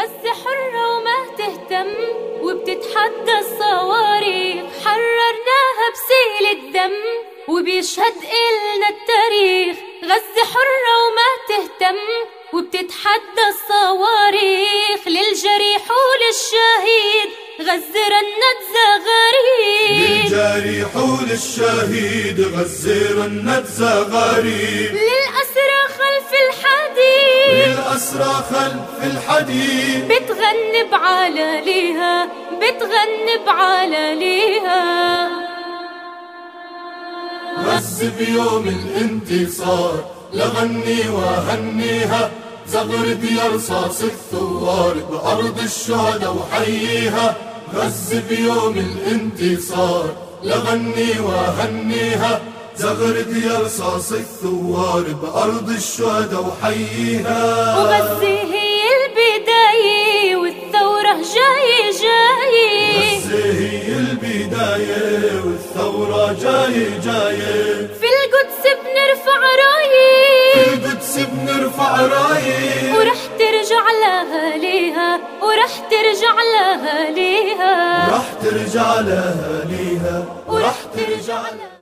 غزة حرة وما تهتم وبتتحدى الصواريخ. حررناها بسيل الدم وبيشهد إلنا التاريخ. غزة حرة وما تهتم وبتتحدى الصواريخ. للجريح وللشهيد غزة رنت زغاريد للجريح وللشهيد غزة رنت زغاريد الحديد للأسرى خلف الحديد. بتغني بعلاليها بتغني بعلاليها غز بيوم الانتصار لغني وهنيها. زغرد يا رصاص الثوار بأرض الشهداء وحييها. غز بيوم الانتصار لغني وهنيها. زغرد يا رصاص الثوار بأرض الشهداء وحييها. وغزة هي البداية والثورة جاي جاي. غزة هي البداية والثورة جاي جاية في القدس بنرفع راية في القدس بنرفع راية ورح ترجع لأهاليها ورح ترجع لأهاليها. ورح ترجع لأهاليها ورح ترجع لأهاليها.